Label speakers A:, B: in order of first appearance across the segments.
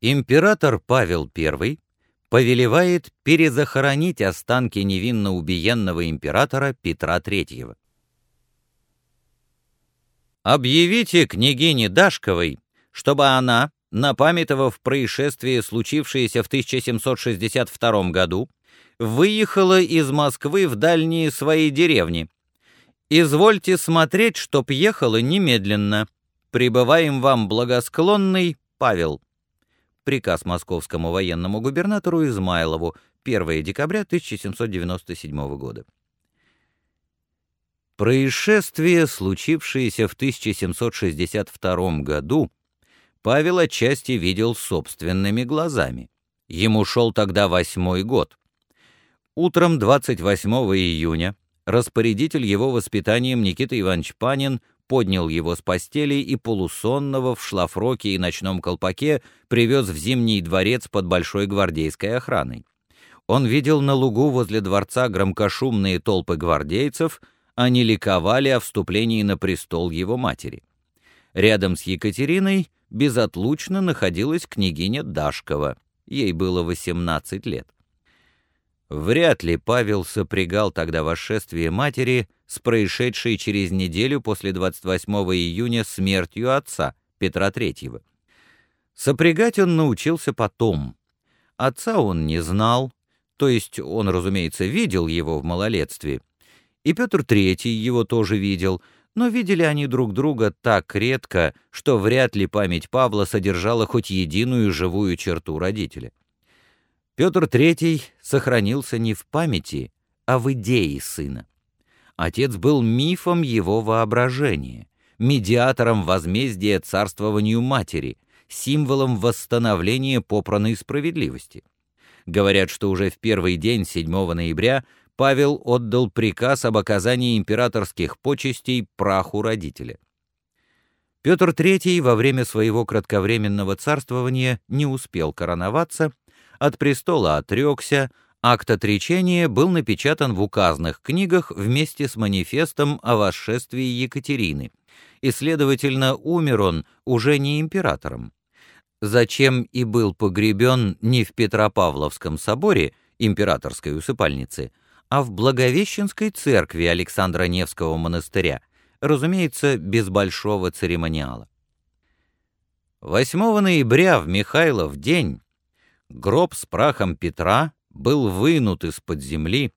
A: Император Павел I повелевает перезахоронить останки невинно убиенного императора Петра III. Объявите княгине Дашковой, чтобы она, напамятовав происшествие, случившееся в 1762 году, выехала из Москвы в дальние свои деревни. Извольте смотреть, чтоб ехала немедленно. Прибываем вам благосклонный Павел. Приказ московскому военному губернатору Измайлову 1 декабря 1797 года. Происшествие, случившееся в 1762 году, Павел отчасти видел собственными глазами. Ему шел тогда восьмой год. Утром 28 июня распорядитель его воспитанием Никита Иванович Панин поднял его с постели и полусонного в шлафроке и ночном колпаке привез в Зимний дворец под большой гвардейской охраной. Он видел на лугу возле дворца громкошумные толпы гвардейцев, они ликовали о вступлении на престол его матери. Рядом с Екатериной безотлучно находилась княгиня Дашкова, ей было 18 лет. Вряд ли Павел сопрягал тогда восшествие матери с происшедшей через неделю после 28 июня смертью отца, Петра III. Сопрягать он научился потом. Отца он не знал, то есть он, разумеется, видел его в малолетстве, и Петр III его тоже видел, но видели они друг друга так редко, что вряд ли память Павла содержала хоть единую живую черту родителя. Петр III сохранился не в памяти, а в идее сына. Отец был мифом его воображения, медиатором возмездия царствованию матери, символом восстановления попранной справедливости. Говорят, что уже в первый день 7 ноября Павел отдал приказ об оказании императорских почестей праху родителя. Петр III во время своего кратковременного царствования не успел короноваться от престола отрекся, акт отречения был напечатан в указанных книгах вместе с манифестом о восшествии Екатерины, и, следовательно, умер он уже не императором. Зачем и был погребен не в Петропавловском соборе, императорской усыпальнице, а в Благовещенской церкви Александра Невского монастыря, разумеется, без большого церемониала. 8 ноября в Михайлов день Гроб с прахом Петра был вынут из-под земли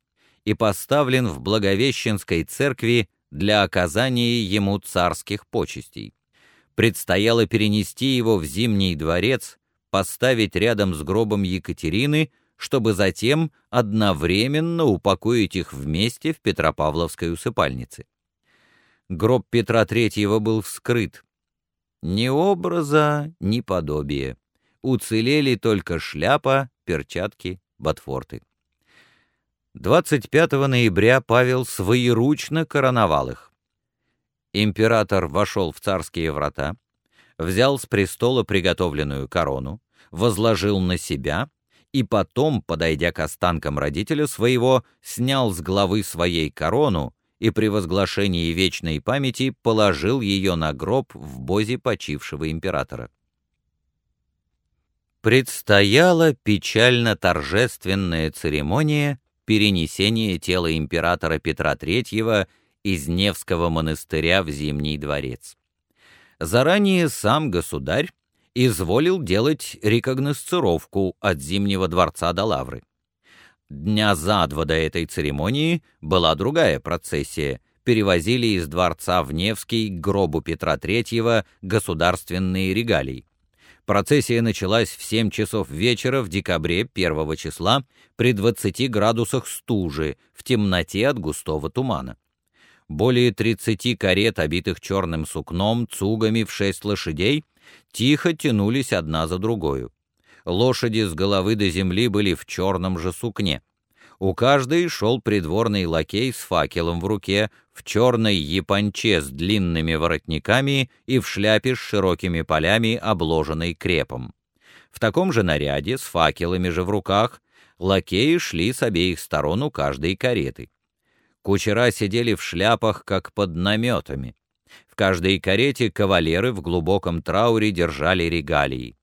A: и поставлен в Благовещенской церкви для оказания ему царских почестей. Предстояло перенести его в Зимний дворец, поставить рядом с гробом Екатерины, чтобы затем одновременно упокоить их вместе в Петропавловской усыпальнице. Гроб Петра III был вскрыт. Ни образа, ни подобия уцелели только шляпа, перчатки, ботфорты. 25 ноября Павел своеручно короновал их. Император вошел в царские врата, взял с престола приготовленную корону, возложил на себя и потом, подойдя к останкам родителя своего, снял с головы своей корону и при возглашении вечной памяти положил ее на гроб в бозе почившего императора предстояла печально-торжественная церемония перенесения тела императора Петра III из Невского монастыря в Зимний дворец. Заранее сам государь изволил делать рекогносцировку от Зимнего дворца до Лавры. Дня за два до этой церемонии была другая процессия. Перевозили из дворца в Невский к гробу Петра III государственные регалии. Процессия началась в 7 часов вечера в декабре 1 числа при 20 градусах стужи, в темноте от густого тумана. Более 30 карет, обитых черным сукном, цугами в шесть лошадей, тихо тянулись одна за другою. Лошади с головы до земли были в черном же сукне. У каждой шел придворный лакей с факелом в руке, в черной японче с длинными воротниками и в шляпе с широкими полями, обложенной крепом. В таком же наряде, с факелами же в руках, лакеи шли с обеих сторон у каждой кареты. Кучера сидели в шляпах, как под наметами. В каждой карете кавалеры в глубоком трауре держали регалии.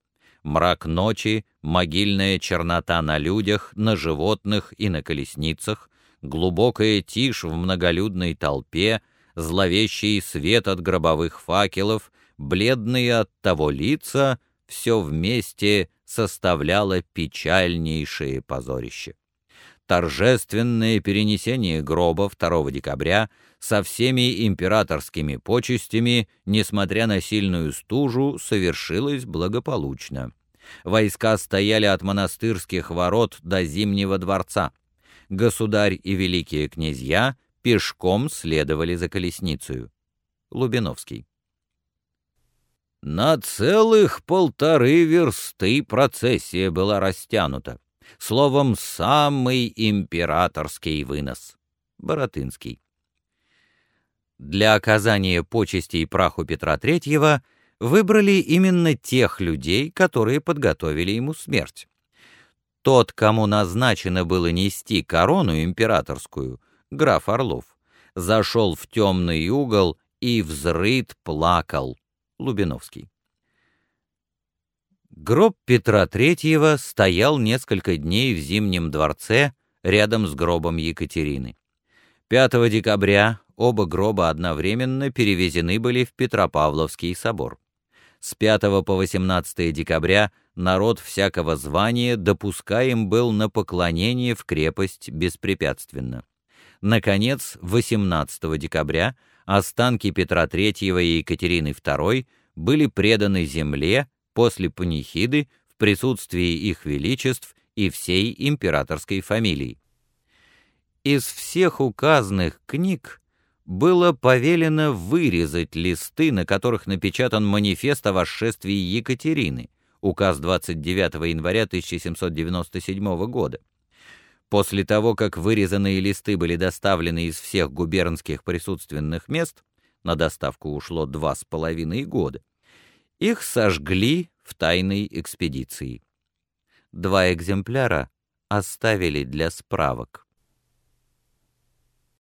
A: Мрак ночи, могильная чернота на людях, на животных и на колесницах, глубокая тишь в многолюдной толпе, зловещий свет от гробовых факелов, бледные от того лица — все вместе составляло печальнейшее позорище. Торжественное перенесение гроба 2 декабря со всеми императорскими почестями, несмотря на сильную стужу, совершилось благополучно. Войска стояли от монастырских ворот до Зимнего дворца. Государь и великие князья пешком следовали за колесницей. Лубиновский. На целых полторы версты процессия была растянута. Словом, самый императорский вынос. Боротынский. Для оказания почестей праху Петра III выбрали именно тех людей, которые подготовили ему смерть. Тот, кому назначено было нести корону императорскую, граф Орлов, зашел в темный угол и взрыт плакал. Лубиновский. Гроб Петра III стоял несколько дней в Зимнем дворце рядом с гробом Екатерины. 5 декабря оба гроба одновременно перевезены были в Петропавловский собор. С 5 по 18 декабря народ всякого звания допускаем был на поклонение в крепость беспрепятственно. Наконец, 18 декабря останки Петра III и Екатерины II были преданы земле после панихиды в присутствии их величеств и всей императорской фамилии. Из всех указанных книг было повелено вырезать листы, на которых напечатан манифест о восшествии Екатерины, указ 29 января 1797 года. После того, как вырезанные листы были доставлены из всех губернских присутственных мест, на доставку ушло два с половиной года, их сожгли в тайной экспедиции. Два экземпляра оставили для справок.